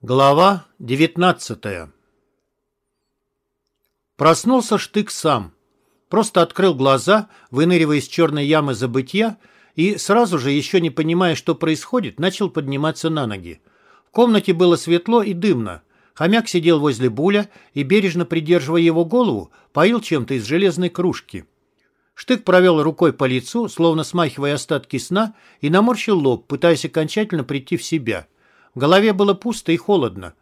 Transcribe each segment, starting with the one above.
Глава 19 Проснулся Штык сам. Просто открыл глаза, выныривая из черной ямы забытья, и сразу же, еще не понимая, что происходит, начал подниматься на ноги. В комнате было светло и дымно. Хомяк сидел возле Буля и, бережно придерживая его голову, поил чем-то из железной кружки. Штык провел рукой по лицу, словно смахивая остатки сна, и наморщил лоб, пытаясь окончательно прийти в себя – голове было пусто и холодно.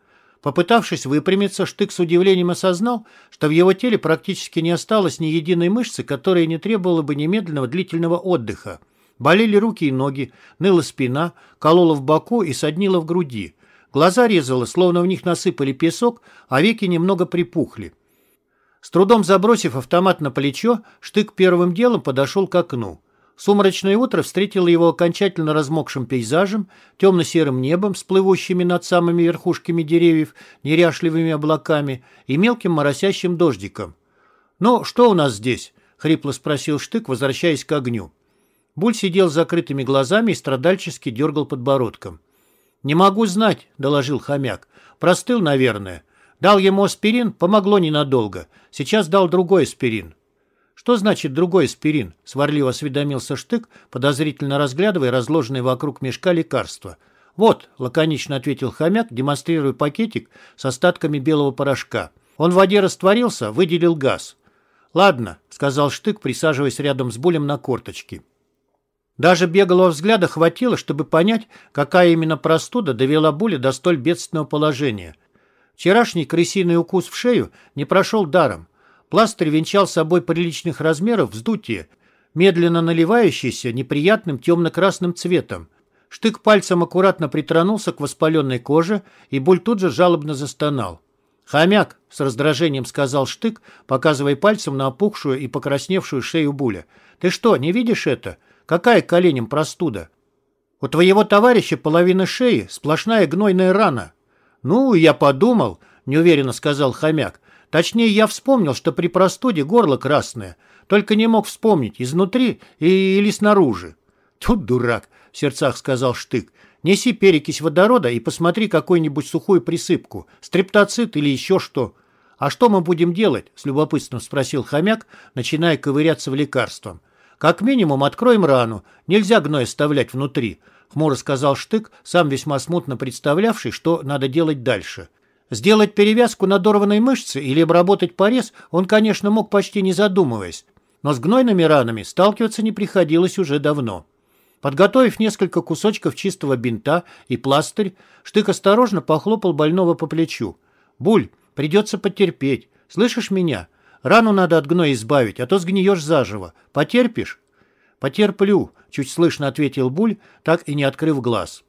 Попытавшись выпрямиться, Штык с удивлением осознал, что в его теле практически не осталось ни единой мышцы, которая не требовала бы немедленного длительного отдыха. Болели руки и ноги, ныла спина, колола в боку и соднила в груди. Глаза резало, словно в них насыпали песок, а веки немного припухли. С трудом забросив автомат на плечо, Штык первым делом подошел к окну. Сумрачное утро встретило его окончательно размокшим пейзажем, темно-серым небом с плывущими над самыми верхушками деревьев неряшливыми облаками и мелким моросящим дождиком. «Ну, что у нас здесь?» — хрипло спросил Штык, возвращаясь к огню. Буль сидел с закрытыми глазами и страдальчески дергал подбородком. «Не могу знать», — доложил хомяк. «Простыл, наверное. Дал ему аспирин, помогло ненадолго. Сейчас дал другой аспирин. «Что значит другой аспирин?» — сварливо осведомился Штык, подозрительно разглядывая разложенные вокруг мешка лекарства. «Вот», — лаконично ответил хомяк, демонстрируя пакетик с остатками белого порошка. Он в воде растворился, выделил газ. «Ладно», — сказал Штык, присаживаясь рядом с Булем на корточки. Даже беглого взгляда хватило, чтобы понять, какая именно простуда довела Буля до столь бедственного положения. Вчерашний крысиный укус в шею не прошел даром. Пластырь венчал собой приличных размеров вздутие, медленно наливающееся неприятным темно-красным цветом. Штык пальцем аккуратно притронулся к воспаленной коже, и боль тут же жалобно застонал. «Хомяк!» — с раздражением сказал Штык, показывая пальцем на опухшую и покрасневшую шею Буля. «Ты что, не видишь это? Какая коленям простуда? У твоего товарища половина шеи — сплошная гнойная рана». «Ну, я подумал», — неуверенно сказал хомяк. Точнее, я вспомнил, что при простуде горло красное, только не мог вспомнить, изнутри или снаружи. Тут дурак, в сердцах сказал Штык. Неси перекись водорода и посмотри какую-нибудь сухую присыпку, стрептоцит или еще что. А что мы будем делать? С любопытством спросил хомяк, начиная ковыряться в лекарством. Как минимум откроем рану, нельзя гной оставлять внутри, хмуро сказал Штык, сам весьма смутно представлявший, что надо делать дальше. Сделать перевязку надорванной мышцы или обработать порез он, конечно, мог почти не задумываясь, но с гнойными ранами сталкиваться не приходилось уже давно. Подготовив несколько кусочков чистого бинта и пластырь, Штык осторожно похлопал больного по плечу. «Буль, придется потерпеть. Слышишь меня? Рану надо от гноя избавить, а то сгниешь заживо. Потерпишь?» «Потерплю», — чуть слышно ответил Буль, так и не открыв глаз.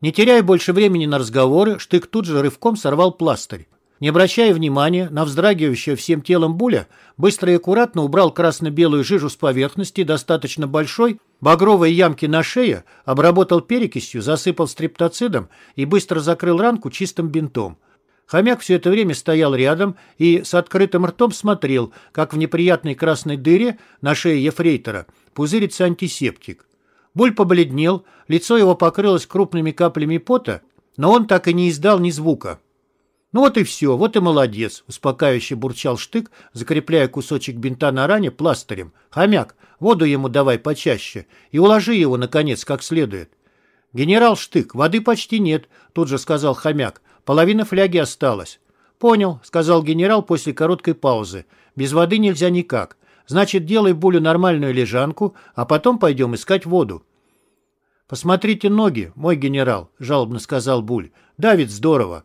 Не теряя больше времени на разговоры, Штык тут же рывком сорвал пластырь. Не обращая внимания на вздрагивающего всем телом Буля, быстро и аккуратно убрал красно-белую жижу с поверхности достаточно большой, багровой ямки на шее, обработал перекисью, засыпал стриптоцидом и быстро закрыл ранку чистым бинтом. Хомяк все это время стоял рядом и с открытым ртом смотрел, как в неприятной красной дыре на шее ефрейтора пузырится антисептик. Буль побледнел, лицо его покрылось крупными каплями пота, но он так и не издал ни звука. «Ну вот и все, вот и молодец», — успокаивающе бурчал Штык, закрепляя кусочек бинта на ране пластырем. «Хомяк, воду ему давай почаще и уложи его, наконец, как следует». «Генерал Штык, воды почти нет», — тут же сказал хомяк. «Половина фляги осталась». «Понял», — сказал генерал после короткой паузы. «Без воды нельзя никак. Значит, делай Булю нормальную лежанку, а потом пойдем искать воду. «Посмотрите ноги, мой генерал», — жалобно сказал Буль. «Давит здорово».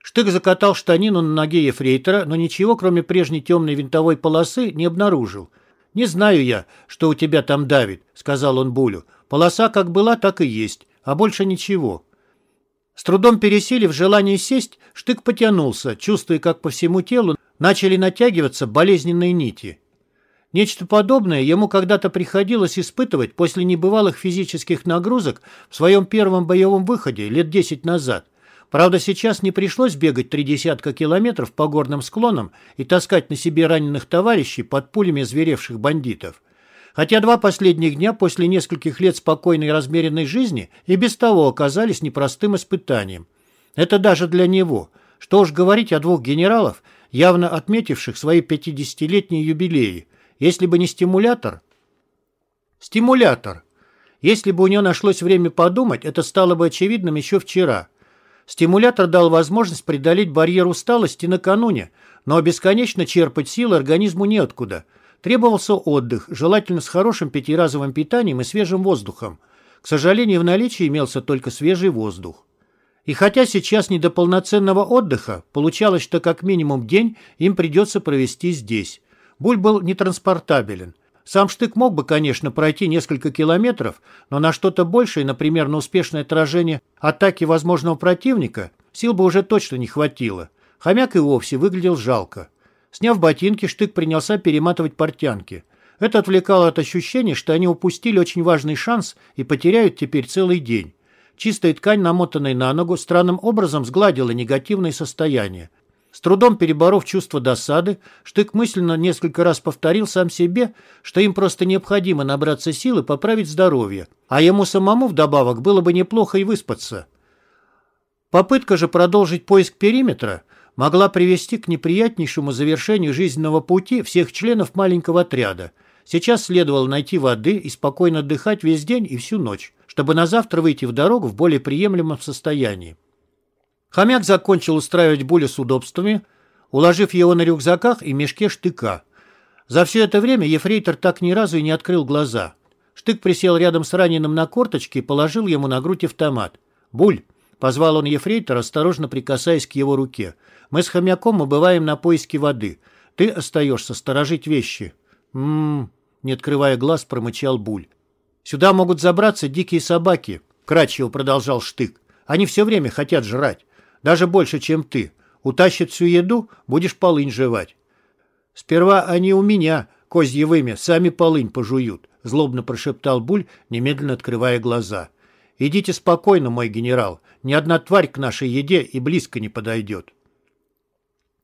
Штык закатал штанину на ноге ефрейтора, но ничего, кроме прежней темной винтовой полосы, не обнаружил. «Не знаю я, что у тебя там давит», — сказал он Булю. «Полоса как была, так и есть, а больше ничего». С трудом пересилив желание сесть, Штык потянулся, чувствуя, как по всему телу начали натягиваться болезненные нити. Нечто подобное ему когда-то приходилось испытывать после небывалых физических нагрузок в своем первом боевом выходе лет 10 назад. Правда, сейчас не пришлось бегать три десятка километров по горным склонам и таскать на себе раненых товарищей под пулями зверевших бандитов. Хотя два последних дня после нескольких лет спокойной и размеренной жизни и без того оказались непростым испытанием. Это даже для него. Что уж говорить о двух генералов, явно отметивших свои 50-летние юбилеи. Если бы не стимулятор... Стимулятор. Если бы у него нашлось время подумать, это стало бы очевидным еще вчера. Стимулятор дал возможность преодолеть барьер усталости накануне, но бесконечно черпать силы организму неоткуда. Требовался отдых, желательно с хорошим пятиразовым питанием и свежим воздухом. К сожалению, в наличии имелся только свежий воздух. И хотя сейчас не до полноценного отдыха, получалось, что как минимум день им придется провести здесь. Буль был нетранспортабелен. Сам Штык мог бы, конечно, пройти несколько километров, но на что-то большее, например, на успешное отражение атаки возможного противника, сил бы уже точно не хватило. Хомяк и вовсе выглядел жалко. Сняв ботинки, Штык принялся перематывать портянки. Это отвлекало от ощущения, что они упустили очень важный шанс и потеряют теперь целый день. Чистая ткань, намотанная на ногу, странным образом сгладила негативное состояние. С трудом переборов чувство досады, Штык мысленно несколько раз повторил сам себе, что им просто необходимо набраться сил и поправить здоровье, а ему самому вдобавок было бы неплохо и выспаться. Попытка же продолжить поиск периметра могла привести к неприятнейшему завершению жизненного пути всех членов маленького отряда. Сейчас следовало найти воды и спокойно отдыхать весь день и всю ночь чтобы на завтра выйти в дорогу в более приемлемом состоянии. Хомяк закончил устраивать Буля с удобствами, уложив его на рюкзаках и мешке штыка. За все это время ефрейтор так ни разу и не открыл глаза. Штык присел рядом с раненым на корточке и положил ему на грудь автомат. «Буль!» — позвал он ефрейтора, осторожно прикасаясь к его руке. «Мы с хомяком убываем на поиски воды. Ты остаешься сторожить вещи». «М-м-м», не открывая глаз, промычал Буль. Сюда могут забраться дикие собаки, кратчево продолжал Штык. Они все время хотят жрать. Даже больше, чем ты. Утащат всю еду, будешь полынь жевать. Сперва они у меня, козье вымя, сами полынь пожуют, злобно прошептал Буль, немедленно открывая глаза. Идите спокойно, мой генерал. Ни одна тварь к нашей еде и близко не подойдет.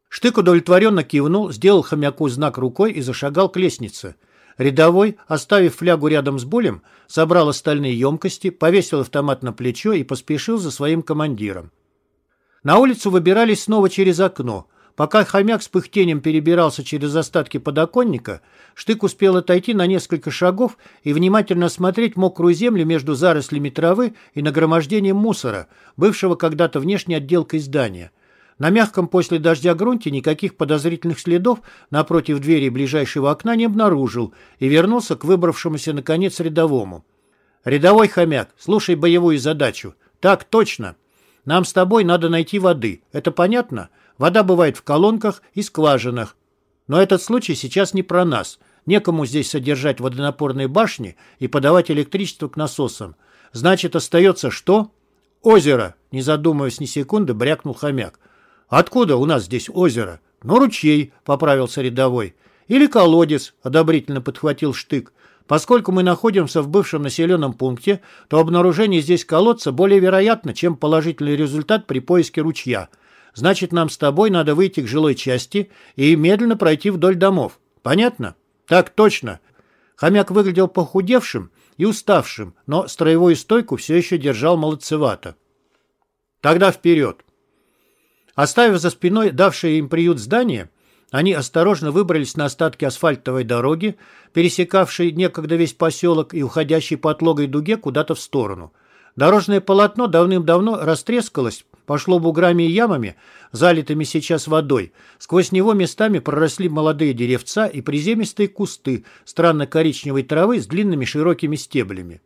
Штык удовлетворенно кивнул, сделал хомяку знак рукой и зашагал к лестнице. Рядовой, оставив флягу рядом с Булем, собрал остальные емкости, повесил автомат на плечо и поспешил за своим командиром. На улицу выбирались снова через окно. Пока хомяк с пыхтением перебирался через остатки подоконника, Штык успел отойти на несколько шагов и внимательно осмотреть мокрую землю между зарослями травы и нагромождением мусора, бывшего когда-то внешней отделкой здания – на мягком после дождя грунте никаких подозрительных следов напротив двери ближайшего окна не обнаружил и вернулся к выбравшемуся, наконец, рядовому. «Рядовой хомяк, слушай боевую задачу. Так, точно. Нам с тобой надо найти воды. Это понятно? Вода бывает в колонках и скважинах. Но этот случай сейчас не про нас. Некому здесь содержать водонапорные башни и подавать электричество к насосам. Значит, остается что? Озеро, не задумываясь ни секунды, брякнул хомяк. «Откуда у нас здесь озеро?» «Ну, ручей», — поправился рядовой. «Или колодец», — одобрительно подхватил Штык. «Поскольку мы находимся в бывшем населенном пункте, то обнаружение здесь колодца более вероятно, чем положительный результат при поиске ручья. Значит, нам с тобой надо выйти к жилой части и медленно пройти вдоль домов. Понятно?» «Так точно». Хомяк выглядел похудевшим и уставшим, но строевую стойку все еще держал молодцевато. «Тогда вперед!» Оставив за спиной давшее им приют здание, они осторожно выбрались на остатки асфальтовой дороги, пересекавшей некогда весь поселок и уходящей по отлогой дуге куда-то в сторону. Дорожное полотно давным-давно растрескалось, пошло буграми и ямами, залитыми сейчас водой. Сквозь него местами проросли молодые деревца и приземистые кусты странно-коричневой травы с длинными широкими стеблями.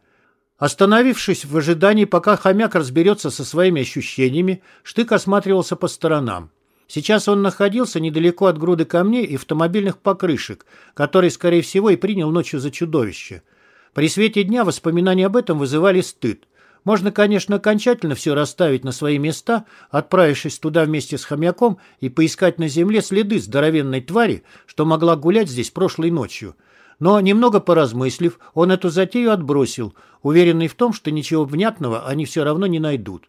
Остановившись в ожидании, пока хомяк разберется со своими ощущениями, Штык осматривался по сторонам. Сейчас он находился недалеко от груды камней и автомобильных покрышек, который, скорее всего, и принял ночью за чудовище. При свете дня воспоминания об этом вызывали стыд. Можно, конечно, окончательно все расставить на свои места, отправившись туда вместе с хомяком и поискать на земле следы здоровенной твари, что могла гулять здесь прошлой ночью – но, немного поразмыслив, он эту затею отбросил, уверенный в том, что ничего внятного они все равно не найдут.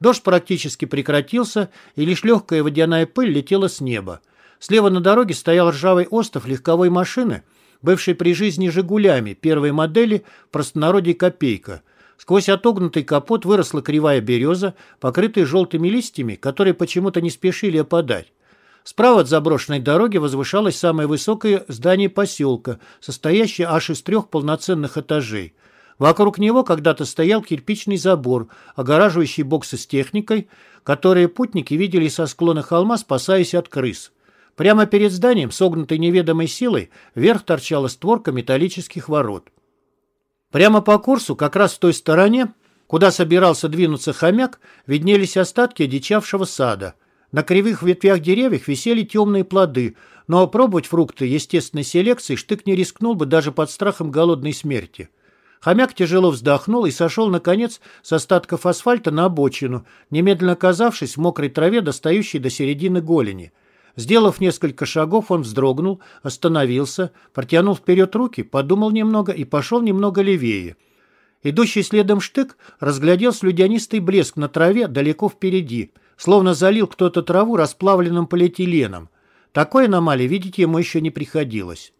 Дождь практически прекратился, и лишь легкая водяная пыль летела с неба. Слева на дороге стоял ржавый остов легковой машины, бывшей при жизни «Жигулями» первой модели, в простонародье «Копейка». Сквозь отогнутый капот выросла кривая береза, покрытая желтыми листьями, которые почему-то не спешили опадать. Справа от заброшенной дороги возвышалось самое высокое здание поселка, состоящее аж из трех полноценных этажей. Вокруг него когда-то стоял кирпичный забор, огораживающий боксы с техникой, которые путники видели со склона холма, спасаясь от крыс. Прямо перед зданием, согнутой неведомой силой, вверх торчала створка металлических ворот. Прямо по курсу, как раз в той стороне, куда собирался двинуться хомяк, виднелись остатки одичавшего сада. На кривых ветвях деревьев висели темные плоды, но пробовать фрукты естественной селекции Штык не рискнул бы даже под страхом голодной смерти. Хомяк тяжело вздохнул и сошел, наконец, с остатков асфальта на обочину, немедленно оказавшись в мокрой траве, достающей до середины голени. Сделав несколько шагов, он вздрогнул, остановился, протянул вперед руки, подумал немного и пошел немного левее. Идущий следом штык разглядел слюдянистый блеск на траве далеко впереди, словно залил кто-то траву расплавленным полиэтиленом. Такой аномалии видеть ему еще не приходилось.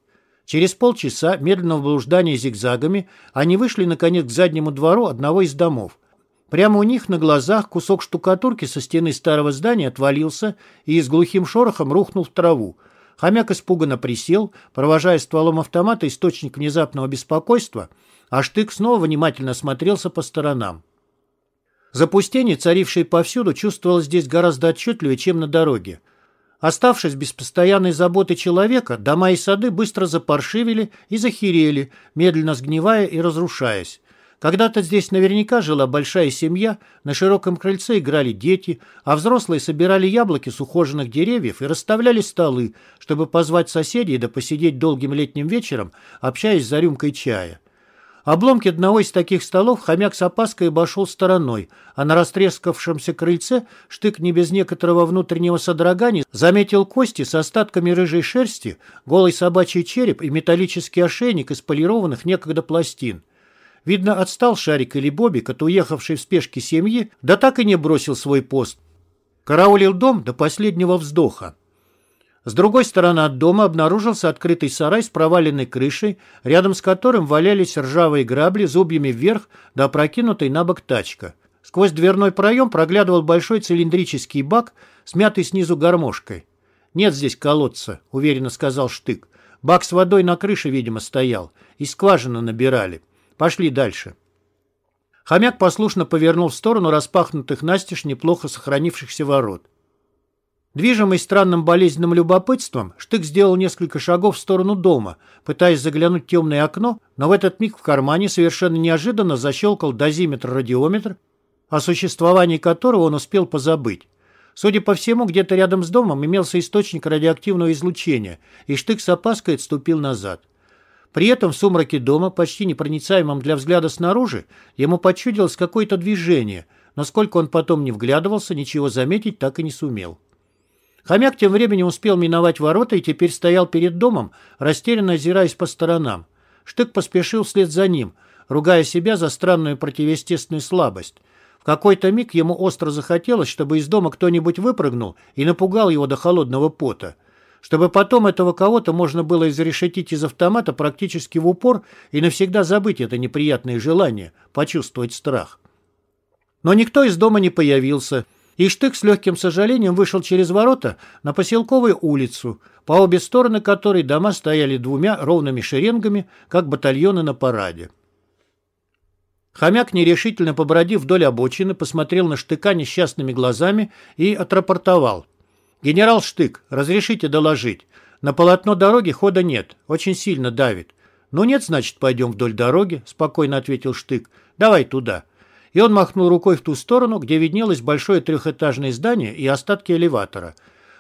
Через полчаса медленного блуждания зигзагами они вышли, наконец, к заднему двору одного из домов. Прямо у них на глазах кусок штукатурки со стены старого здания отвалился и с глухим шорохом рухнул в траву. Хомяк испуганно присел, провожая стволом автомата источник внезапного беспокойства, а Штык снова внимательно смотрелся по сторонам. Запустение, царившее повсюду, чувствовалось здесь гораздо отчетливее, чем на дороге. Оставшись без постоянной заботы человека, дома и сады быстро запаршивели и захерели, медленно сгнивая и разрушаясь. Когда-то здесь наверняка жила большая семья, на широком крыльце играли дети, а взрослые собирали яблоки с ухоженных деревьев и расставляли столы, чтобы позвать соседей да посидеть долгим летним вечером, общаясь за рюмкой чая. Обломки одного из таких столов хомяк с опаской обошел стороной, а на растрескавшемся крыльце штык не без некоторого внутреннего содрогания заметил кости с остатками рыжей шерсти, голый собачий череп и металлический ошейник из полированных некогда пластин. Видно, отстал Шарик или Бобик от уехавшей в спешке семьи, да так и не бросил свой пост. Караулил дом до последнего вздоха. С другой стороны от дома обнаружился открытый сарай с проваленной крышей, рядом с которым валялись ржавые грабли зубьями вверх да опрокинутой на бок тачка. Сквозь дверной проем проглядывал большой цилиндрический бак, смятый снизу гармошкой. «Нет здесь колодца», — уверенно сказал Штык. «Бак с водой на крыше, видимо, стоял. И скважины набирали. Пошли дальше». Хомяк послушно повернул в сторону распахнутых настежь неплохо сохранившихся ворот. Движимый странным болезненным любопытством, Штык сделал несколько шагов в сторону дома, пытаясь заглянуть в темное окно, но в этот миг в кармане совершенно неожиданно защелкал дозиметр-радиометр, о существовании которого он успел позабыть. Судя по всему, где-то рядом с домом имелся источник радиоактивного излучения, и Штык с опаской отступил назад. При этом в сумраке дома, почти непроницаемом для взгляда снаружи, ему почудилось какое-то движение, но сколько он потом не вглядывался, ничего заметить так и не сумел. Хомяк тем временем успел миновать ворота и теперь стоял перед домом, растерянно озираясь по сторонам. Штык поспешил вслед за ним, ругая себя за странную противоестественную слабость. В какой-то миг ему остро захотелось, чтобы из дома кто-нибудь выпрыгнул и напугал его до холодного пота. Чтобы потом этого кого-то можно было изрешетить из автомата практически в упор и навсегда забыть это неприятное желание, почувствовать страх. Но никто из дома не появился, и Штык с легким сожалением вышел через ворота на поселковую улицу, по обе стороны которой дома стояли двумя ровными шеренгами, как батальоны на параде. Хомяк, нерешительно побродив вдоль обочины, посмотрел на Штыка несчастными глазами и отрапортовал. «Генерал Штык, разрешите доложить. На полотно дороги хода нет, очень сильно давит. «Ну нет, значит, пойдем вдоль дороги», — спокойно ответил Штык. «Давай туда» и он махнул рукой в ту сторону, где виднелось большое трехэтажное здание и остатки элеватора.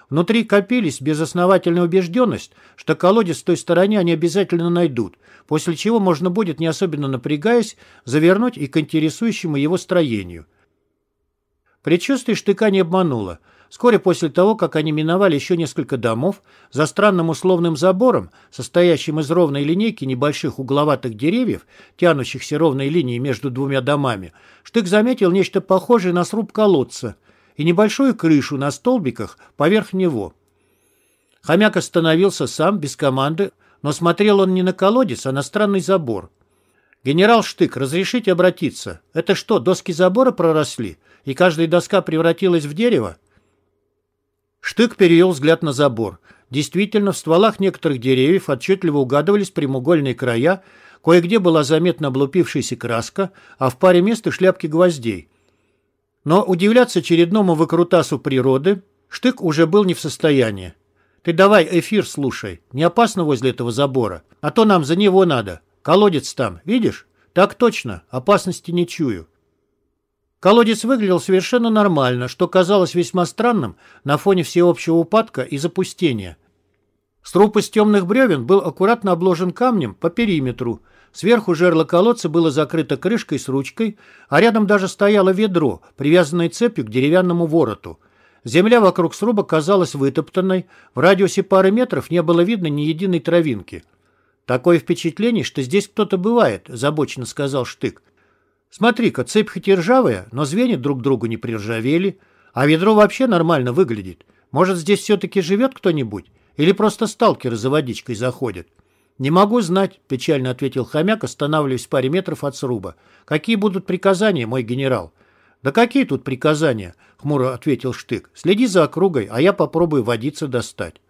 Внутри копились безосновательная убежденность, что колодец в той стороне они обязательно найдут, после чего можно будет, не особенно напрягаясь, завернуть и к интересующему его строению. Предчувствие штыка не обмануло. Вскоре после того, как они миновали еще несколько домов, за странным условным забором, состоящим из ровной линейки небольших угловатых деревьев, тянущихся ровной линией между двумя домами, Штык заметил нечто похожее на сруб колодца и небольшую крышу на столбиках поверх него. Хомяк остановился сам, без команды, но смотрел он не на колодец, а на странный забор. «Генерал Штык, разрешите обратиться? Это что, доски забора проросли, и каждая доска превратилась в дерево?» Штык перевел взгляд на забор. Действительно, в стволах некоторых деревьев отчетливо угадывались прямоугольные края, кое-где была заметна облупившаяся краска, а в паре мест и шляпки гвоздей. Но удивляться очередному выкрутасу природы Штык уже был не в состоянии. «Ты давай эфир слушай, не опасно возле этого забора, а то нам за него надо. Колодец там, видишь? Так точно, опасности не чую». Колодец выглядел совершенно нормально, что казалось весьма странным на фоне всеобщего упадка и запустения. Сруб из темных бревен был аккуратно обложен камнем по периметру. Сверху жерло колодца было закрыто крышкой с ручкой, а рядом даже стояло ведро, привязанное цепью к деревянному вороту. Земля вокруг сруба казалась вытоптанной, в радиусе пары метров не было видно ни единой травинки. «Такое впечатление, что здесь кто-то бывает», — забоченно сказал Штык. Смотри-ка, цепь хоть и ржавая, но звенья друг другу не приржавели, а ведро вообще нормально выглядит. Может, здесь все-таки живет кто-нибудь? Или просто сталкеры за водичкой заходят? «Не могу знать», — печально ответил хомяк, останавливаясь в паре метров от сруба. «Какие будут приказания, мой генерал?» «Да какие тут приказания?» — хмуро ответил Штык. «Следи за округой, а я попробую водиться достать».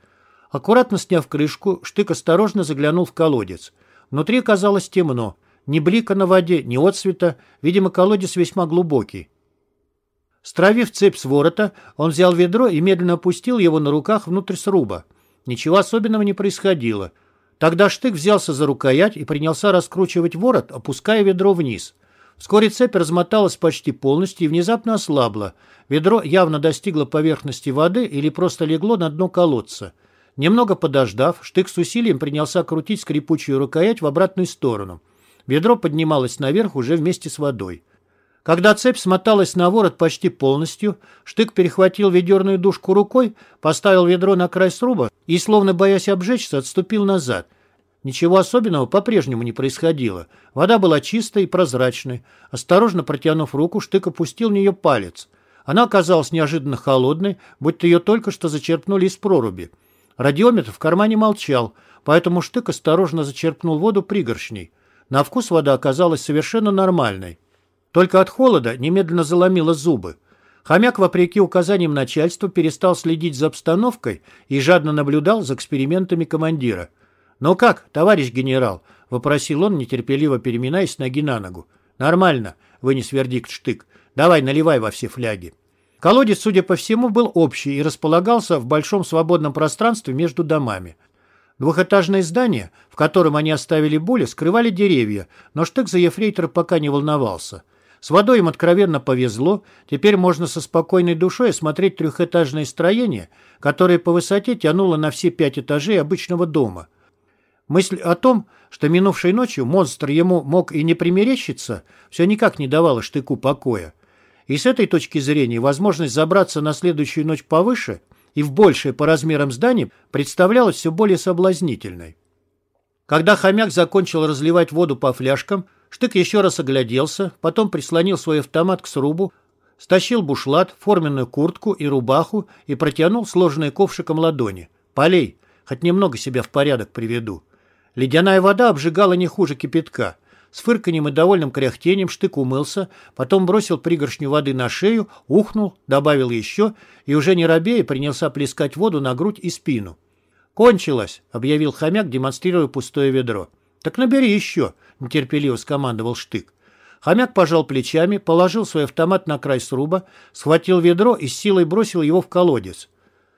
Аккуратно сняв крышку, Штык осторожно заглянул в колодец. Внутри оказалось темно. Ни блика на воде, ни отсвета. Видимо, колодец весьма глубокий. Стравив цепь с ворота, он взял ведро и медленно опустил его на руках внутрь сруба. Ничего особенного не происходило. Тогда Штык взялся за рукоять и принялся раскручивать ворот, опуская ведро вниз. Вскоре цепь размоталась почти полностью и внезапно ослабла. Ведро явно достигло поверхности воды или просто легло на дно колодца. Немного подождав, Штык с усилием принялся крутить скрипучую рукоять в обратную сторону. Ведро поднималось наверх уже вместе с водой. Когда цепь смоталась на ворот почти полностью, Штык перехватил ведерную дужку рукой, поставил ведро на край сруба и, словно боясь обжечься, отступил назад. Ничего особенного по-прежнему не происходило. Вода была чистой и прозрачной. Осторожно протянув руку, Штык опустил в нее палец. Она оказалась неожиданно холодной, будто ее только что зачерпнули из проруби. Радиометр в кармане молчал, поэтому Штык осторожно зачерпнул воду пригоршней. На вкус вода оказалась совершенно нормальной. Только от холода немедленно заломило зубы. Хомяк, вопреки указаниям начальства, перестал следить за обстановкой и жадно наблюдал за экспериментами командира. «Ну как, товарищ генерал?» — вопросил он, нетерпеливо переминаясь ноги на ногу. «Нормально», — вынес вердикт Штык. «Давай, наливай во все фляги». Колодец, судя по всему, был общий и располагался в большом свободном пространстве между домами. Двухэтажное здание, в котором они оставили Буля, скрывали деревья, но Штык за ефрейтора пока не волновался. С водой им откровенно повезло, теперь можно со спокойной душой осмотреть трехэтажное строение, которое по высоте тянуло на все пять этажей обычного дома. Мысль о том, что минувшей ночью монстр ему мог и не примерещиться, все никак не давала Штыку покоя. И с этой точки зрения возможность забраться на следующую ночь повыше и в большее по размерам здание представлялось все более соблазнительной. Когда хомяк закончил разливать воду по фляжкам, Штык еще раз огляделся, потом прислонил свой автомат к срубу, стащил бушлат, форменную куртку и рубаху и протянул сложенные ковшиком ладони. «Полей, хоть немного себя в порядок приведу». Ледяная вода обжигала не хуже кипятка. С фырканьем и довольным кряхтением штык умылся, потом бросил пригоршню воды на шею, ухнул, добавил еще и уже не робея принялся плескать воду на грудь и спину. «Кончилось», — объявил хомяк, демонстрируя пустое ведро. «Так набери еще», — нетерпеливо скомандовал штык. Хомяк пожал плечами, положил свой автомат на край сруба, схватил ведро и с силой бросил его в колодец.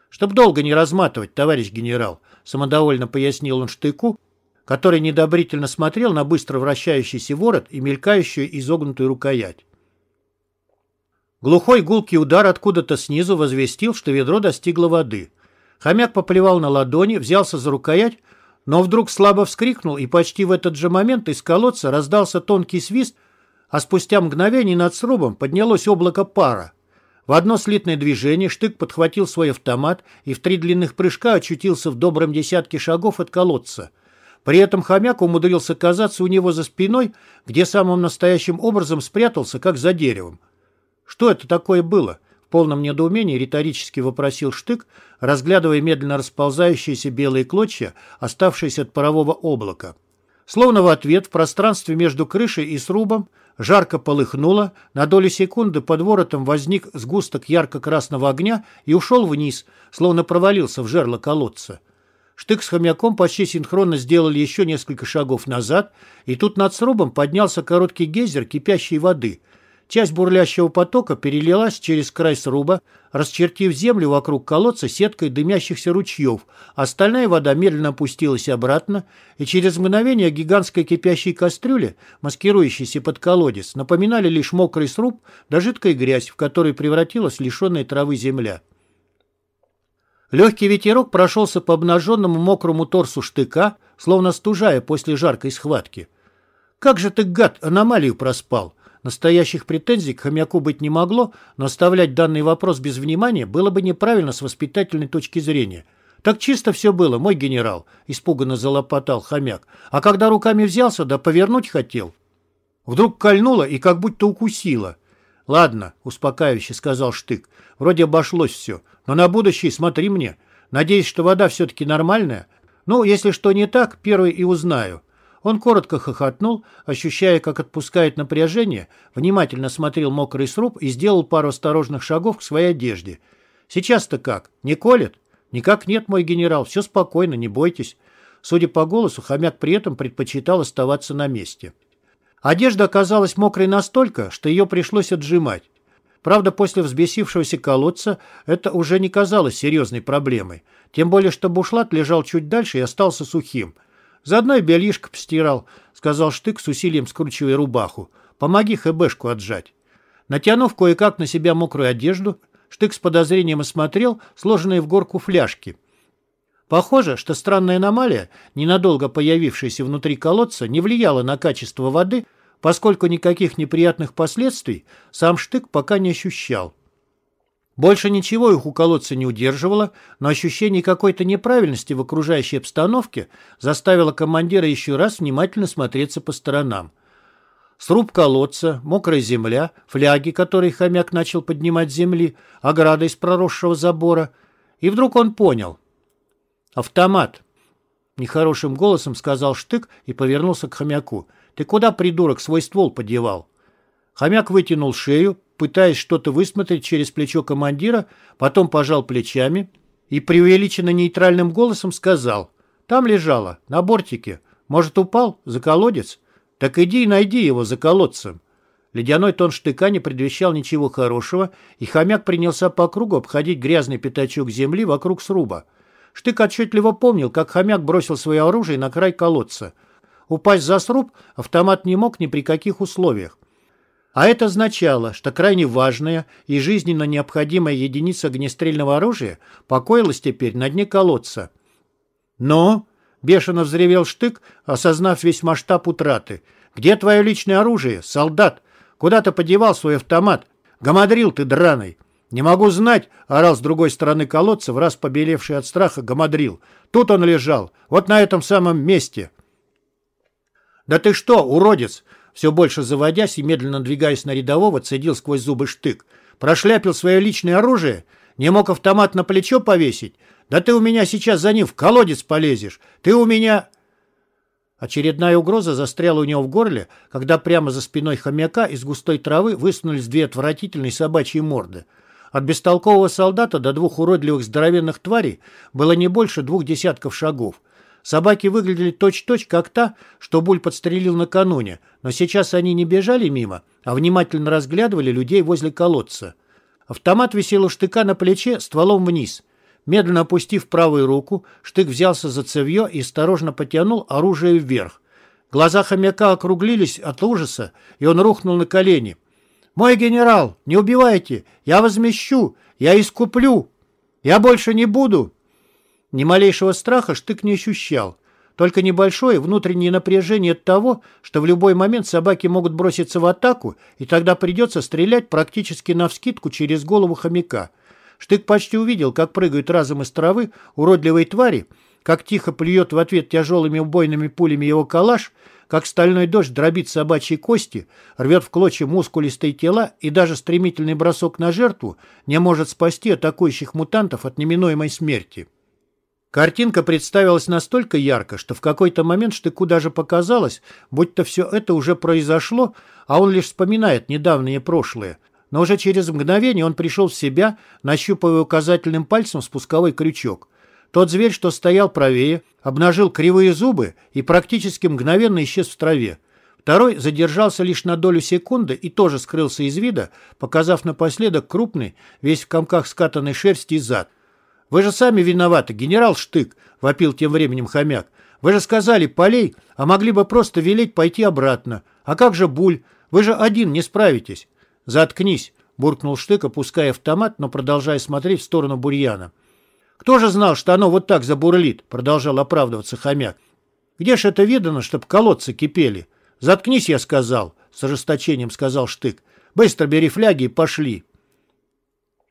«Чтоб долго не разматывать, товарищ генерал», — самодовольно пояснил он штыку, который недобрительно смотрел на быстро вращающийся ворот и мелькающую изогнутую рукоять. Глухой гулкий удар откуда-то снизу возвестил, что ведро достигло воды. Хомяк поплевал на ладони, взялся за рукоять, но вдруг слабо вскрикнул, и почти в этот же момент из колодца раздался тонкий свист, а спустя мгновение над срубом поднялось облако пара. В одно слитное движение Штык подхватил свой автомат и в три длинных прыжка очутился в добром десятке шагов от колодца – при этом хомяк умудрился казаться у него за спиной, где самым настоящим образом спрятался, как за деревом. Что это такое было? В полном недоумении риторически вопросил Штык, разглядывая медленно расползающиеся белые клочья, оставшиеся от парового облака. Словно в ответ в пространстве между крышей и срубом жарко полыхнуло, на долю секунды под воротом возник сгусток ярко-красного огня и ушел вниз, словно провалился в жерло колодца. Штык с хомяком почти синхронно сделали еще несколько шагов назад, и тут над срубом поднялся короткий гейзер кипящей воды — Часть бурлящего потока перелилась через край сруба, расчертив землю вокруг колодца сеткой дымящихся ручьев, остальная вода медленно опустилась обратно, и через мгновение гигантской кипящей кастрюли, маскирующейся под колодец, напоминали лишь мокрый сруб да жидкая грязь, в которой превратилась лишенная травы земля. Легкий ветерок прошелся по обнаженному мокрому торсу штыка, словно стужая после жаркой схватки. «Как же ты, гад, аномалию проспал!» Настоящих претензий к хомяку быть не могло, но оставлять данный вопрос без внимания было бы неправильно с воспитательной точки зрения. «Так чисто все было, мой генерал», — испуганно залопотал хомяк. «А когда руками взялся, да повернуть хотел». Вдруг кольнуло и как будто укусило. «Ладно», — успокаивающе сказал Штык, — «вроде обошлось все, но на будущее смотри мне. Надеюсь, что вода все-таки нормальная. Ну, если что не так, первый и узнаю». Он коротко хохотнул, ощущая, как отпускает напряжение, внимательно смотрел мокрый сруб и сделал пару осторожных шагов к своей одежде. «Сейчас-то как? Не колет?» «Никак нет, мой генерал, все спокойно, не бойтесь». Судя по голосу, хомяк при этом предпочитал оставаться на месте. Одежда оказалась мокрой настолько, что ее пришлось отжимать. Правда, после взбесившегося колодца это уже не казалось серьезной проблемой. Тем более, что бушлат лежал чуть дальше и остался сухим – Заодно и бельишко постирал, сказал Штык с усилием скручивая рубаху. Помоги ХБшку отжать. Натянув кое-как на себя мокрую одежду, Штык с подозрением осмотрел сложенные в горку фляжки. Похоже, что странная аномалия, ненадолго появившаяся внутри колодца, не влияла на качество воды, поскольку никаких неприятных последствий сам Штык пока не ощущал. Больше ничего их у колодца не удерживало, но ощущение какой-то неправильности в окружающей обстановке заставило командира еще раз внимательно смотреться по сторонам. Сруб колодца, мокрая земля, фляги, которые хомяк начал поднимать земли, ограда из проросшего забора. И вдруг он понял. «Автомат!» Нехорошим голосом сказал Штык и повернулся к хомяку. «Ты куда, придурок, свой ствол подевал?» Хомяк вытянул шею, пытаясь что-то высмотреть через плечо командира, потом пожал плечами и преувеличенно нейтральным голосом сказал «Там лежало, на бортике. Может, упал? За колодец? Так иди и найди его за колодцем». Ледяной тон штыка не предвещал ничего хорошего, и хомяк принялся по кругу обходить грязный пятачок земли вокруг сруба. Штык отчетливо помнил, как хомяк бросил свое оружие на край колодца. Упасть за сруб автомат не мог ни при каких условиях. А это означало, что крайне важная и жизненно необходимая единица огнестрельного оружия покоилась теперь на дне колодца. «Но?» — бешено взревел Штык, осознав весь масштаб утраты. «Где твое личное оружие, солдат? Куда ты подевал свой автомат? Гамадрил ты драный!» «Не могу знать», — орал с другой стороны колодца, в раз побелевший от страха гамадрил. «Тут он лежал, вот на этом самом месте». «Да ты что, уродец!» все больше заводясь и медленно двигаясь на рядового, цедил сквозь зубы штык. Прошляпил свое личное оружие? Не мог автомат на плечо повесить? Да ты у меня сейчас за ним в колодец полезешь. Ты у меня... Очередная угроза застряла у него в горле, когда прямо за спиной хомяка из густой травы высунулись две отвратительные собачьи морды. От бестолкового солдата до двух уродливых здоровенных тварей было не больше двух десятков шагов. Собаки выглядели точь-точь, как та, что Буль подстрелил накануне, но сейчас они не бежали мимо, а внимательно разглядывали людей возле колодца. Автомат висел у штыка на плече стволом вниз. Медленно опустив правую руку, штык взялся за цевье и осторожно потянул оружие вверх. Глаза хомяка округлились от ужаса, и он рухнул на колени. «Мой генерал, не убивайте! Я возмещу! Я искуплю! Я больше не буду!» Ни малейшего страха Штык не ощущал. Только небольшое внутреннее напряжение от того, что в любой момент собаки могут броситься в атаку, и тогда придется стрелять практически навскидку через голову хомяка. Штык почти увидел, как прыгают разом из травы уродливые твари, как тихо плюет в ответ тяжелыми убойными пулями его калаш, как стальной дождь дробит собачьи кости, рвет в клочья мускулистые тела, и даже стремительный бросок на жертву не может спасти атакующих мутантов от неминуемой смерти. Картинка представилась настолько ярко, что в какой-то момент Штыку даже показалось, будто все это уже произошло, а он лишь вспоминает недавнее прошлое. Но уже через мгновение он пришел в себя, нащупывая указательным пальцем спусковой крючок. Тот зверь, что стоял правее, обнажил кривые зубы и практически мгновенно исчез в траве. Второй задержался лишь на долю секунды и тоже скрылся из вида, показав напоследок крупный, весь в комках скатанной шерсти зад. «Вы же сами виноваты, генерал Штык», — вопил тем временем хомяк. «Вы же сказали, полей, а могли бы просто велеть пойти обратно. А как же Буль? Вы же один не справитесь». «Заткнись», — буркнул Штык, опуская автомат, но продолжая смотреть в сторону бурьяна. «Кто же знал, что оно вот так забурлит?» — продолжал оправдываться хомяк. «Где ж это видано, чтоб колодцы кипели?» «Заткнись, я сказал», — с ожесточением сказал Штык. «Быстро бери фляги и пошли».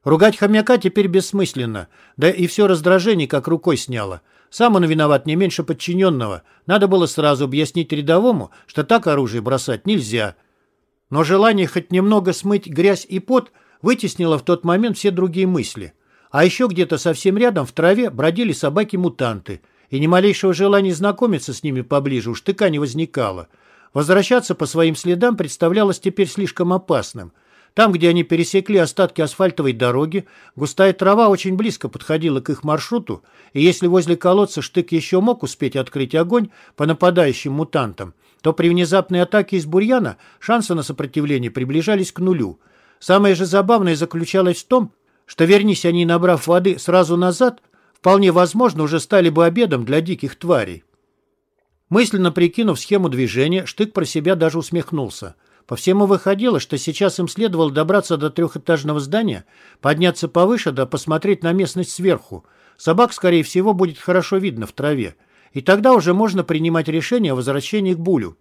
Ругать хомяка теперь бессмысленно, да и все раздражение как рукой сняло. Сам он виноват не меньше подчиненного. Надо было сразу объяснить рядовому, что так оружие бросать нельзя. Но желание хоть немного смыть грязь и пот вытеснило в тот момент все другие мысли. А еще где-то совсем рядом в траве бродили собаки-мутанты, и ни малейшего желания знакомиться с ними поближе у штыка не возникало – Возвращаться по своим следам представлялось теперь слишком опасным. Там, где они пересекли остатки асфальтовой дороги, густая трава очень близко подходила к их маршруту, и если возле колодца Штык еще мог успеть открыть огонь по нападающим мутантам, то при внезапной атаке из бурьяна шансы на сопротивление приближались к нулю. Самое же забавное заключалось в том, что вернись они, набрав воды сразу назад, вполне возможно уже стали бы обедом для диких тварей. Мысленно прикинув схему движения, Штык про себя даже усмехнулся. По всему выходило, что сейчас им следовало добраться до трехэтажного здания, подняться повыше да посмотреть на местность сверху. Собак, скорее всего, будет хорошо видно в траве. И тогда уже можно принимать решение о возвращении к Булю.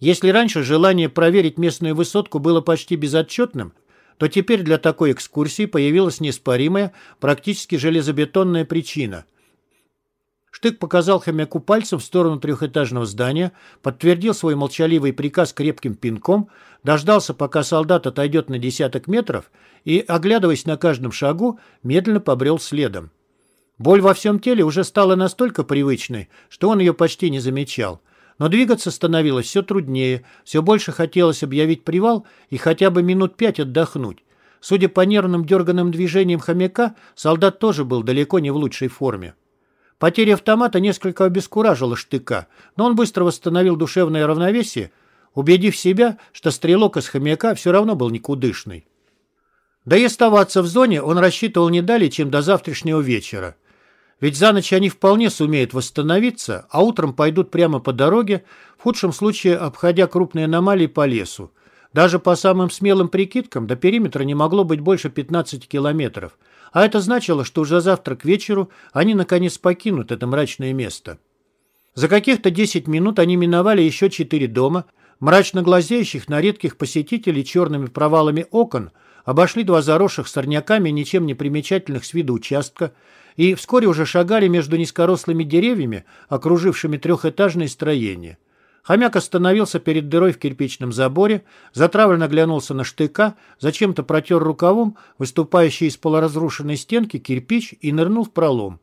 Если раньше желание проверить местную высотку было почти безотчетным, то теперь для такой экскурсии появилась неоспоримая, практически железобетонная причина – Штык показал хомяку пальцем в сторону трехэтажного здания, подтвердил свой молчаливый приказ крепким пинком, дождался, пока солдат отойдет на десяток метров и, оглядываясь на каждом шагу, медленно побрел следом. Боль во всем теле уже стала настолько привычной, что он ее почти не замечал. Но двигаться становилось все труднее, все больше хотелось объявить привал и хотя бы минут пять отдохнуть. Судя по нервным дерганным движениям хомяка, солдат тоже был далеко не в лучшей форме. Потеря автомата несколько обескуражила штыка, но он быстро восстановил душевное равновесие, убедив себя, что стрелок из хомяка все равно был никудышный. Да и оставаться в зоне он рассчитывал не далее, чем до завтрашнего вечера. Ведь за ночь они вполне сумеют восстановиться, а утром пойдут прямо по дороге, в худшем случае обходя крупные аномалии по лесу. Даже по самым смелым прикидкам до периметра не могло быть больше 15 километров – а это значило, что уже завтра к вечеру они наконец покинут это мрачное место. За каких-то 10 минут они миновали еще четыре дома, мрачно глазеющих на редких посетителей черными провалами окон, обошли два заросших сорняками ничем не примечательных с виду участка и вскоре уже шагали между низкорослыми деревьями, окружившими трехэтажное строение. Хомяк остановился перед дырой в кирпичном заборе, затравленно глянулся на штыка, зачем-то протер рукавом выступающий из полуразрушенной стенки кирпич и нырнул в пролом.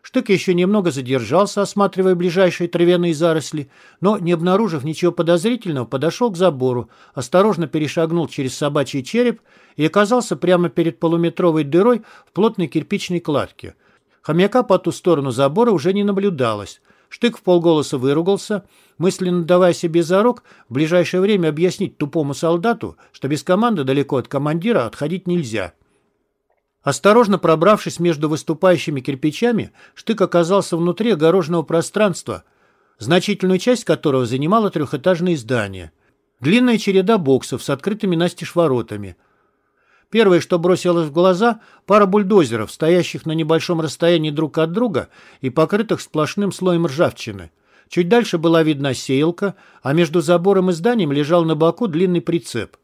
Штык еще немного задержался, осматривая ближайшие травяные заросли, но, не обнаружив ничего подозрительного, подошел к забору, осторожно перешагнул через собачий череп и оказался прямо перед полуметровой дырой в плотной кирпичной кладке. Хомяка по ту сторону забора уже не наблюдалось. Штык в полголоса выругался, мысленно давая себе зарок в ближайшее время объяснить тупому солдату, что без команды далеко от командира отходить нельзя. Осторожно пробравшись между выступающими кирпичами, Штык оказался внутри огороженного пространства, значительную часть которого занимало трехэтажное здание. Длинная череда боксов с открытыми настежь воротами – Первое, что бросилось в глаза – пара бульдозеров, стоящих на небольшом расстоянии друг от друга и покрытых сплошным слоем ржавчины. Чуть дальше была видна сеялка, а между забором и зданием лежал на боку длинный прицеп.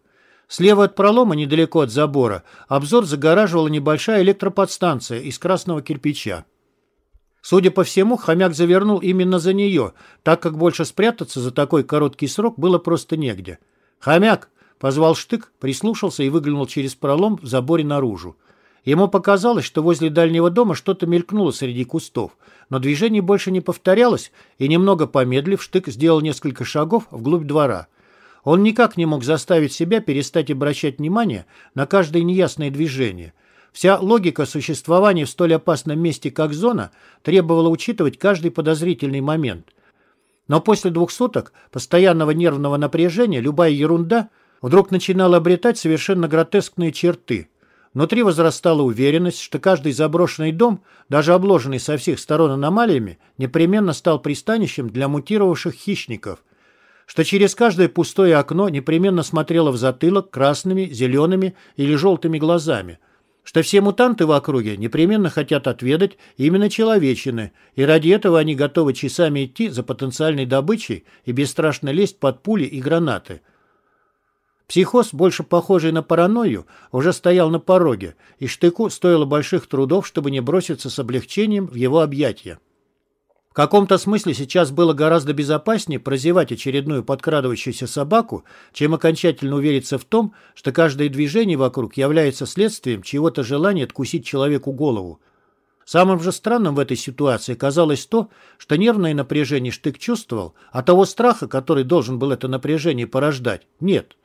Слева от пролома, недалеко от забора, обзор загораживала небольшая электроподстанция из красного кирпича. Судя по всему, хомяк завернул именно за нее, так как больше спрятаться за такой короткий срок было просто негде. «Хомяк!» Позвал штык, прислушался и выглянул через пролом в заборе наружу. Ему показалось, что возле дальнего дома что-то мелькнуло среди кустов, но движение больше не повторялось, и немного помедлив, Штык сделал несколько шагов вглубь двора. Он никак не мог заставить себя перестать обращать внимание на каждое неясное движение. Вся логика существования в столь опасном месте, как зона, требовала учитывать каждый подозрительный момент. Но после двух суток постоянного нервного напряжения любая ерунда вдруг начинала обретать совершенно гротескные черты – Внутри возрастала уверенность, что каждый заброшенный дом, даже обложенный со всех сторон аномалиями, непременно стал пристанищем для мутировавших хищников, что через каждое пустое окно непременно смотрело в затылок красными, зелеными или желтыми глазами, что все мутанты в округе непременно хотят отведать именно человечины, и ради этого они готовы часами идти за потенциальной добычей и бесстрашно лезть под пули и гранаты – Психоз, больше похожий на паранойю, уже стоял на пороге, и Штыку стоило больших трудов, чтобы не броситься с облегчением в его объятия. В каком-то смысле сейчас было гораздо безопаснее прозевать очередную подкрадывающуюся собаку, чем окончательно увериться в том, что каждое движение вокруг является следствием чьего-то желания откусить человеку голову. Самым же странным в этой ситуации казалось то, что нервное напряжение Штык чувствовал, а того страха, который должен был это напряжение порождать, нет –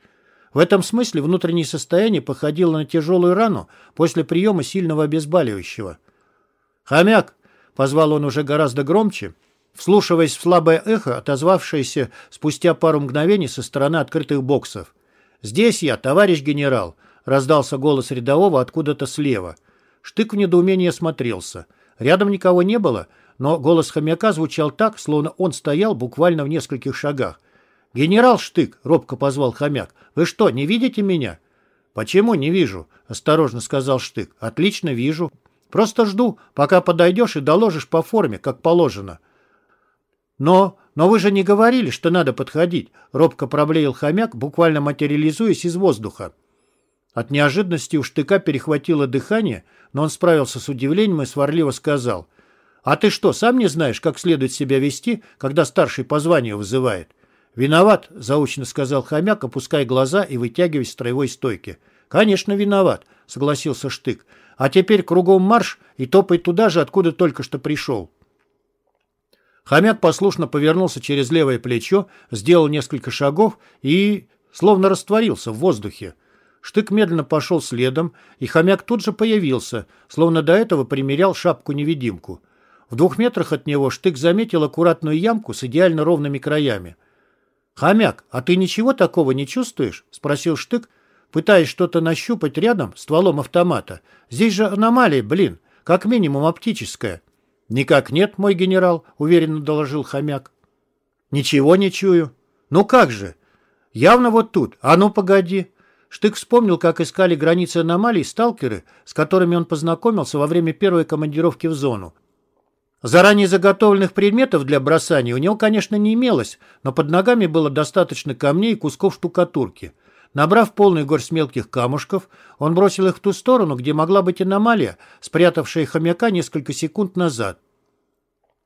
в этом смысле внутреннее состояние походило на тяжелую рану после приема сильного обезболивающего. «Хомяк!» — позвал он уже гораздо громче, вслушиваясь в слабое эхо, отозвавшееся спустя пару мгновений со стороны открытых боксов. «Здесь я, товарищ генерал!» — раздался голос рядового откуда-то слева. Штык в недоумении осмотрелся. Рядом никого не было, но голос хомяка звучал так, словно он стоял буквально в нескольких шагах. «Генерал Штык!» — робко позвал хомяк. «Вы что, не видите меня?» «Почему не вижу?» — осторожно сказал Штык. «Отлично вижу. Просто жду, пока подойдешь и доложишь по форме, как положено». «Но... но вы же не говорили, что надо подходить», — робко проблеял хомяк, буквально материализуясь из воздуха. От неожиданности у Штыка перехватило дыхание, но он справился с удивлением и сварливо сказал. «А ты что, сам не знаешь, как следует себя вести, когда старший по званию вызывает? «Виноват», — заучно сказал хомяк, опуская глаза и вытягиваясь в строевой стойке. «Конечно, виноват», — согласился Штык. «А теперь кругом марш и топай туда же, откуда только что пришел». Хомяк послушно повернулся через левое плечо, сделал несколько шагов и словно растворился в воздухе. Штык медленно пошел следом, и хомяк тут же появился, словно до этого примерял шапку-невидимку. В двух метрах от него Штык заметил аккуратную ямку с идеально ровными краями. «Хомяк, а ты ничего такого не чувствуешь?» — спросил Штык, пытаясь что-то нащупать рядом стволом автомата. «Здесь же аномалия, блин, как минимум оптическая». «Никак нет, мой генерал», — уверенно доложил хомяк. «Ничего не чую». «Ну как же?» «Явно вот тут. А ну, погоди». Штык вспомнил, как искали границы аномалий сталкеры, с которыми он познакомился во время первой командировки в зону. Заранее заготовленных предметов для бросания у него, конечно, не имелось, но под ногами было достаточно камней и кусков штукатурки. Набрав полную горсть мелких камушков, он бросил их в ту сторону, где могла быть аномалия, спрятавшая хомяка несколько секунд назад.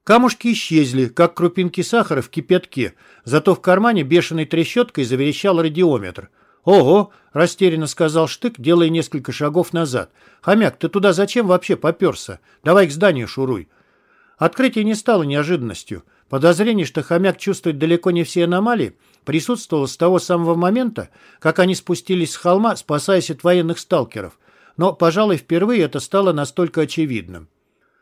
Камушки исчезли, как крупинки сахара в кипятке, зато в кармане бешеной трещоткой заверещал радиометр. «Ого!» – растерянно сказал Штык, делая несколько шагов назад. «Хомяк, ты туда зачем вообще поперся? Давай к зданию шуруй». Открытие не стало неожиданностью. Подозрение, что хомяк чувствует далеко не все аномалии, присутствовало с того самого момента, как они спустились с холма, спасаясь от военных сталкеров. Но, пожалуй, впервые это стало настолько очевидным.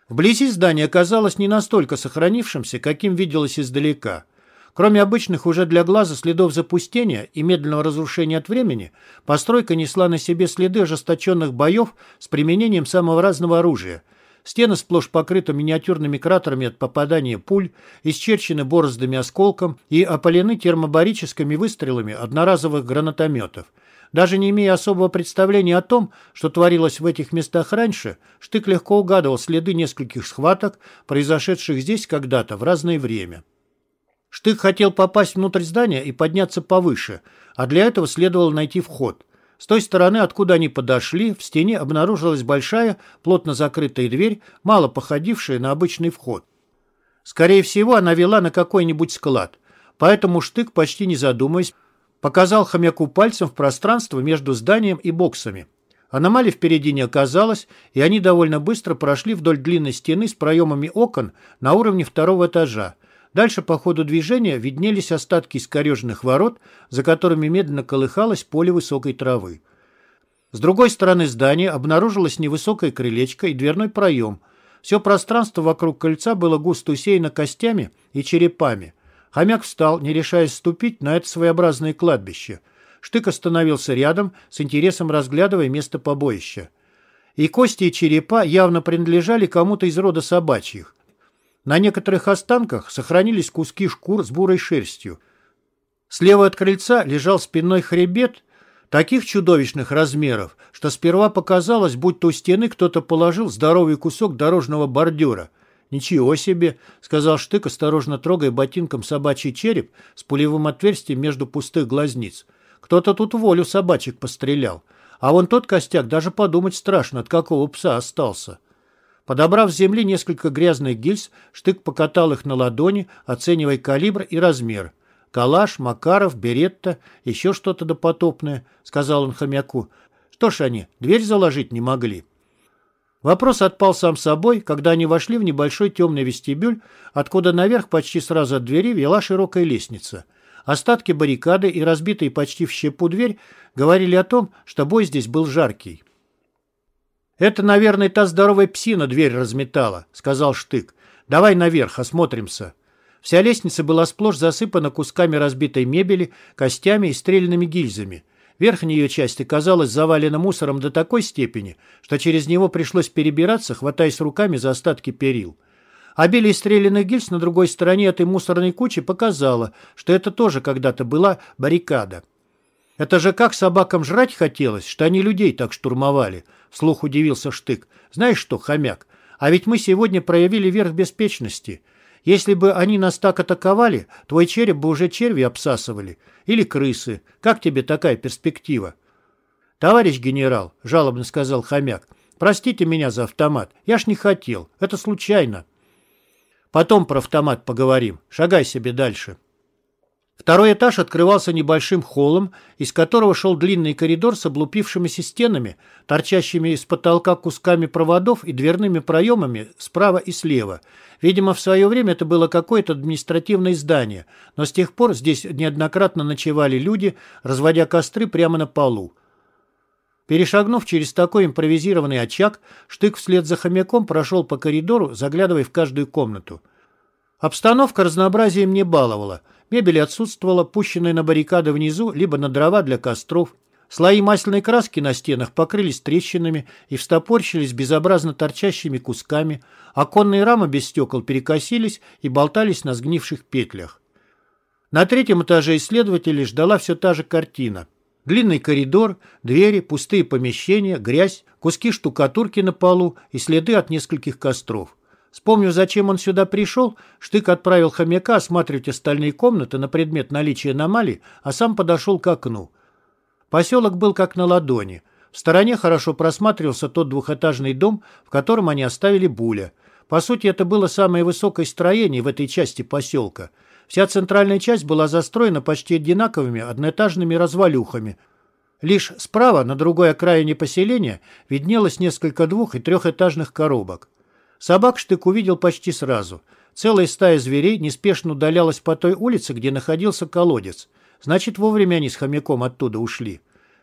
Вблизи здания оказалось не настолько сохранившимся, каким виделось издалека. Кроме обычных уже для глаза следов запустения и медленного разрушения от времени, постройка несла на себе следы ожесточенных боев с применением самого разного оружия – Стены сплошь покрыты миниатюрными кратерами от попадания пуль, исчерчены бороздами осколком и опалены термобарическими выстрелами одноразовых гранатометов. Даже не имея особого представления о том, что творилось в этих местах раньше, Штык легко угадывал следы нескольких схваток, произошедших здесь когда-то в разное время. Штык хотел попасть внутрь здания и подняться повыше, а для этого следовало найти вход – с той стороны, откуда они подошли, в стене обнаружилась большая, плотно закрытая дверь, мало походившая на обычный вход. Скорее всего, она вела на какой-нибудь склад. Поэтому Штык, почти не задумываясь, показал хомяку пальцем в пространство между зданием и боксами. Аномалий впереди не оказалось, и они довольно быстро прошли вдоль длинной стены с проемами окон на уровне второго этажа. Дальше по ходу движения виднелись остатки искореженных ворот, за которыми медленно колыхалось поле высокой травы. С другой стороны здания обнаружилась невысокая крылечко и дверной проем. Все пространство вокруг кольца было густо усеяно костями и черепами. Хомяк встал, не решаясь ступить на это своеобразное кладбище – Штык остановился рядом, с интересом разглядывая место побоища. И кости и черепа явно принадлежали кому-то из рода собачьих. На некоторых останках сохранились куски шкур с бурой шерстью. Слева от крыльца лежал спинной хребет таких чудовищных размеров, что сперва показалось, будто у стены кто-то положил здоровый кусок дорожного бордюра. «Ничего себе!» — сказал Штык, осторожно трогая ботинком собачий череп с пулевым отверстием между пустых глазниц — кто-то тут волю собачек пострелял. А вон тот костяк, даже подумать страшно, от какого пса остался. Подобрав с земли несколько грязных гильз, Штык покатал их на ладони, оценивая калибр и размер. «Калаш, Макаров, Беретта, еще что-то допотопное», — сказал он хомяку. «Что ж они, дверь заложить не могли?» Вопрос отпал сам собой, когда они вошли в небольшой темный вестибюль, откуда наверх почти сразу от двери вела широкая лестница — Остатки баррикады и разбитые почти в щепу дверь говорили о том, что бой здесь был жаркий. «Это, наверное, та здоровая псина дверь разметала», — сказал Штык. «Давай наверх, осмотримся». Вся лестница была сплошь засыпана кусками разбитой мебели, костями и стрельными гильзами. Верхняя ее часть оказалась завалена мусором до такой степени, что через него пришлось перебираться, хватаясь руками за остатки перил. Обилие стрелянных гильз на другой стороне этой мусорной кучи показало, что это тоже когда-то была баррикада. «Это же как собакам жрать хотелось, что они людей так штурмовали», — вслух удивился Штык. «Знаешь что, хомяк, а ведь мы сегодня проявили верх беспечности. Если бы они нас так атаковали, твой череп бы уже черви обсасывали. Или крысы. Как тебе такая перспектива?» «Товарищ генерал», — жалобно сказал хомяк, — «простите меня за автомат. Я ж не хотел. Это случайно». Потом про автомат поговорим. Шагай себе дальше. Второй этаж открывался небольшим холлом, из которого шел длинный коридор с облупившимися стенами, торчащими из потолка кусками проводов и дверными проемами справа и слева. Видимо, в свое время это было какое-то административное здание, но с тех пор здесь неоднократно ночевали люди, разводя костры прямо на полу. Перешагнув через такой импровизированный очаг, Штык вслед за хомяком прошел по коридору, заглядывая в каждую комнату. Обстановка разнообразием не баловала. Мебель отсутствовала, пущенная на баррикады внизу, либо на дрова для костров. Слои масляной краски на стенах покрылись трещинами и встопорщились безобразно торчащими кусками, оконные рамы без стекол перекосились и болтались на сгнивших петлях. На третьем этаже исследователей ждала все та же картина. Длинный коридор, двери, пустые помещения, грязь, куски штукатурки на полу и следы от нескольких костров. Вспомнив, зачем он сюда пришел, Штык отправил хомяка осматривать остальные комнаты на предмет наличия аномалий, а сам подошел к окну. Поселок был как на ладони. В стороне хорошо просматривался тот двухэтажный дом, в котором они оставили Буля. По сути, это было самое высокое строение в этой части поселка – Вся центральная часть была застроена почти одинаковыми одноэтажными развалюхами. Лишь справа, на другой окраине поселения, виднелось несколько двух- и трехэтажных коробок. Собак Штык увидел почти сразу. Целая стая зверей неспешно удалялась по той улице, где находился колодец. Значит, вовремя они с хомяком оттуда ушли.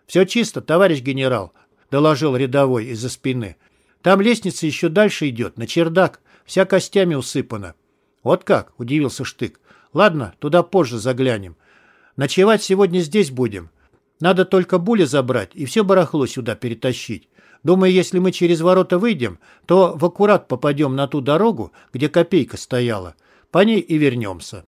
«Все чисто, товарищ генерал», — доложил рядовой из-за спины. «Там лестница еще дальше идет, на чердак, вся костями усыпана». «Вот как?» — удивился Штык. Ладно, туда позже заглянем. Ночевать сегодня здесь будем. Надо только були забрать и все барахло сюда перетащить. Думаю, если мы через ворота выйдем, то в аккурат попадем на ту дорогу, где копейка стояла. По ней и вернемся.